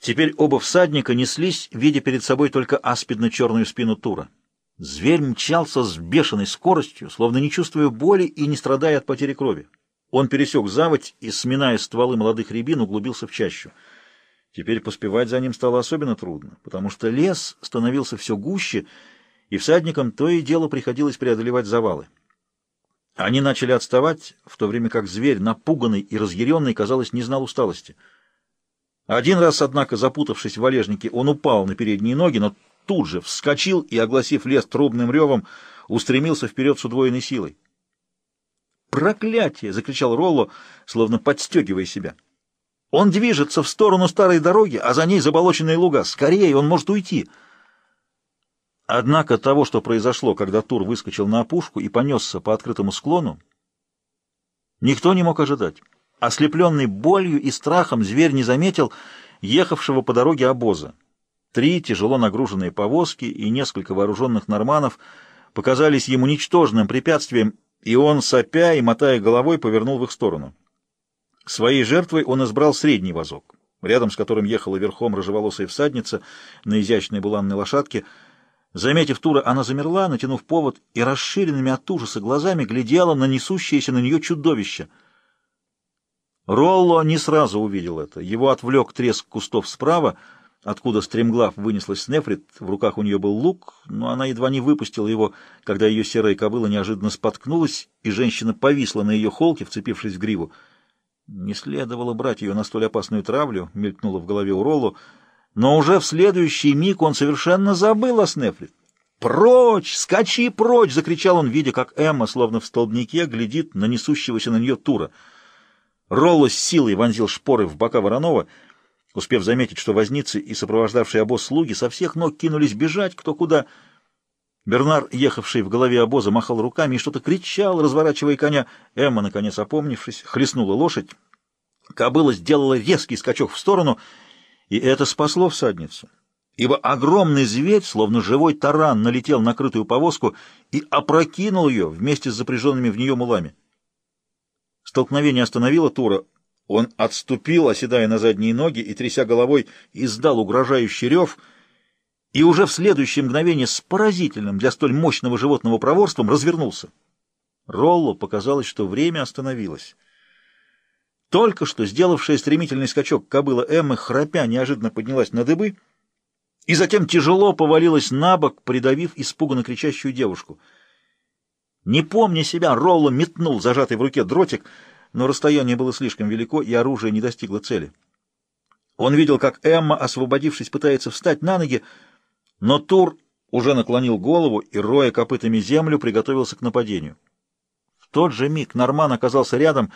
Теперь оба всадника неслись, видя перед собой только аспидно-черную спину Тура. Зверь мчался с бешеной скоростью, словно не чувствуя боли и не страдая от потери крови. Он пересек заводь и, сминая стволы молодых рябин, углубился в чащу. Теперь поспевать за ним стало особенно трудно, потому что лес становился все гуще, и всадникам то и дело приходилось преодолевать завалы. Они начали отставать, в то время как зверь, напуганный и разъяренный, казалось, не знал усталости. Один раз, однако, запутавшись в валежнике, он упал на передние ноги, но тут же вскочил и, огласив лес трубным ревом, устремился вперед с удвоенной силой. «Проклятие!» — закричал Ролло, словно подстегивая себя. «Он движется в сторону старой дороги, а за ней заболоченные луга. Скорее, он может уйти!» Однако того, что произошло, когда Тур выскочил на опушку и понесся по открытому склону, никто не мог ожидать. Ослепленный болью и страхом, зверь не заметил ехавшего по дороге обоза. Три тяжело нагруженные повозки и несколько вооруженных норманов показались ему ничтожным препятствием, и он, сопя и мотая головой, повернул в их сторону. Своей жертвой он избрал средний вазок, рядом с которым ехала верхом рыжеволосая всадница на изящной буланной лошадке. Заметив Тура, она замерла, натянув повод, и расширенными от ужаса глазами глядела на несущееся на нее чудовище — Ролло не сразу увидел это. Его отвлек треск кустов справа, откуда стремглав вынеслась Снефрит. В руках у нее был лук, но она едва не выпустила его, когда ее серая кобыла неожиданно споткнулась, и женщина повисла на ее холке, вцепившись в гриву. Не следовало брать ее на столь опасную травлю, мелькнуло в голове у Ролло, но уже в следующий миг он совершенно забыл о Снефрит. «Прочь! Скачи прочь!» — закричал он, видя, как Эмма, словно в столбнике, глядит на несущегося на нее Тура — Ролло с силой вонзил шпоры в бока Воронова, успев заметить, что возницы и сопровождавшие обоз слуги со всех ног кинулись бежать кто куда. Бернар, ехавший в голове обоза, махал руками и что-то кричал, разворачивая коня. Эмма, наконец опомнившись, хлестнула лошадь. Кобыла сделала резкий скачок в сторону, и это спасло всадницу, ибо огромный зверь, словно живой таран, налетел на крытую повозку и опрокинул ее вместе с запряженными в нее мулами. Столкновение остановило Тура. Он отступил, оседая на задние ноги и, тряся головой, издал угрожающий рев, и уже в следующее мгновение с поразительным для столь мощного животного проворством развернулся. Ролло показалось, что время остановилось. Только что сделавшая стремительный скачок кобыла Эммы, храпя, неожиданно поднялась на дыбы и затем тяжело повалилась на бок, придавив испуганно кричащую девушку — не помня себя, Ролло метнул зажатый в руке дротик, но расстояние было слишком велико, и оружие не достигло цели. Он видел, как Эмма, освободившись, пытается встать на ноги, но Тур уже наклонил голову и, роя копытами землю, приготовился к нападению. В тот же миг Норман оказался рядом,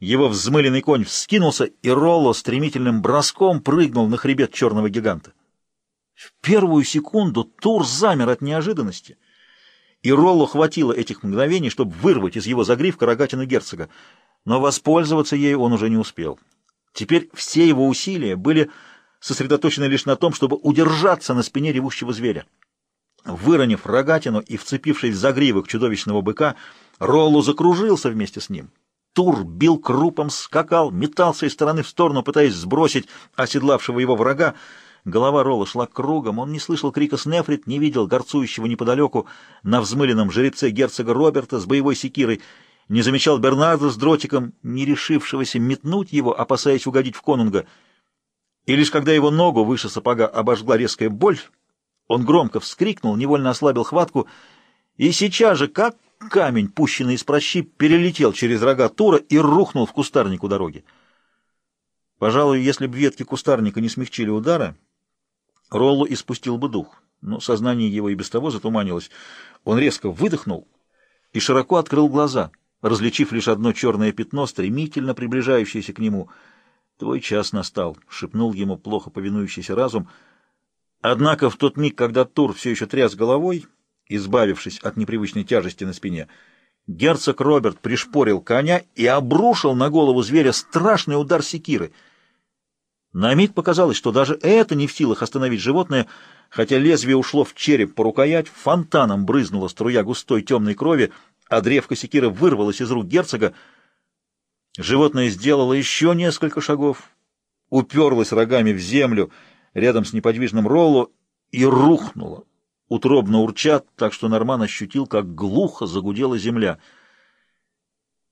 его взмыленный конь вскинулся, и Ролло стремительным броском прыгнул на хребет черного гиганта. В первую секунду Тур замер от неожиданности — и Роллу хватило этих мгновений, чтобы вырвать из его загривка рогатину герцога, но воспользоваться ею он уже не успел. Теперь все его усилия были сосредоточены лишь на том, чтобы удержаться на спине ревущего зверя. Выронив рогатину и вцепившись в загривок чудовищного быка, Роллу закружился вместе с ним. Тур бил крупом, скакал, метался из стороны в сторону, пытаясь сбросить оседлавшего его врага, Голова Ролла шла кругом, он не слышал крика Снефрит, не видел горцующего неподалеку на взмыленном жеребце герцога Роберта с боевой секирой, не замечал Бернарда с дротиком, не решившегося метнуть его, опасаясь угодить в конунга. И лишь когда его ногу выше сапога обожгла резкая боль, он громко вскрикнул, невольно ослабил хватку, и сейчас же, как камень, пущенный из прощи, перелетел через рога Тура и рухнул в кустарник у дороги. Пожалуй, если бы ветки кустарника не смягчили удара, Ролло испустил бы дух, но сознание его и без того затуманилось. Он резко выдохнул и широко открыл глаза, различив лишь одно черное пятно, стремительно приближающееся к нему. «Твой час настал», — шепнул ему плохо повинующийся разум. Однако в тот миг, когда Тур все еще тряс головой, избавившись от непривычной тяжести на спине, герцог Роберт пришпорил коня и обрушил на голову зверя страшный удар секиры — на миг показалось, что даже это не в силах остановить животное, хотя лезвие ушло в череп по рукоять, фонтаном брызнула струя густой темной крови, а древко секира вырвалось из рук герцога. Животное сделало еще несколько шагов, уперлась рогами в землю рядом с неподвижным Роллу и рухнула, утробно урчат, так что Норман ощутил, как глухо загудела земля —